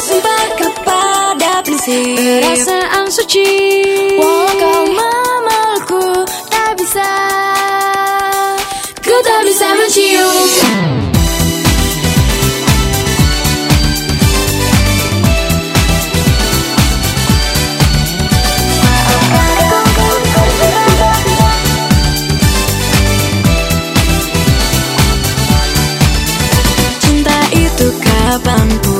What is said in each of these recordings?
bersumpah kepada prinsip. Perasaan suci. Walau kau memelukku Tak bisa. Ku tak bisa mencium. Kapan pun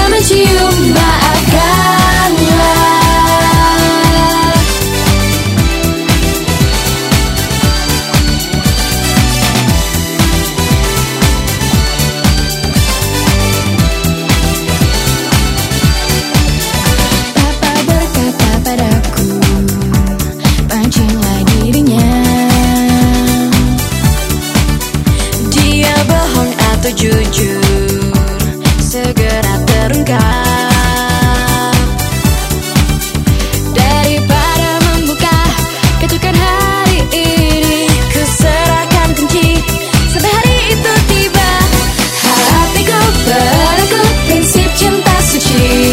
promise you my You.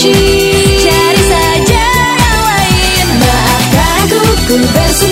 Cari saja yang lain Maafkan ku, ku bersuci